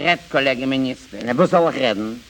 Red, Kollege Minister. Na, wo soll ich reden?